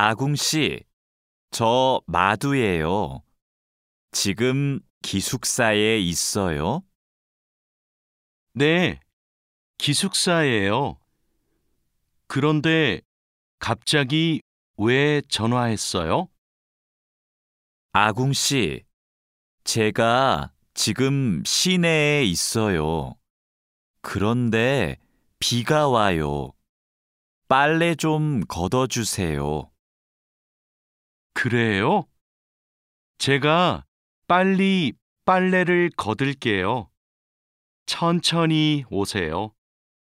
아궁 씨, 저 마두예요. 지금 기숙사에 있어요? 네, 기숙사예요. 그런데 갑자기 왜 전화했어요? 아궁 씨, 제가 지금 시내에 있어요. 그런데 비가 와요. 빨래 좀 걷어주세요. 그래요? 제가 빨리 빨래를 거들게요. 천천히 오세요.